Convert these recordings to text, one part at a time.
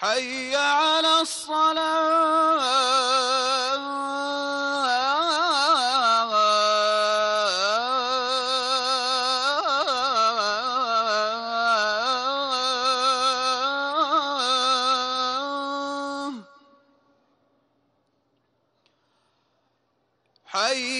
حي على الصلاة. حي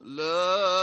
لا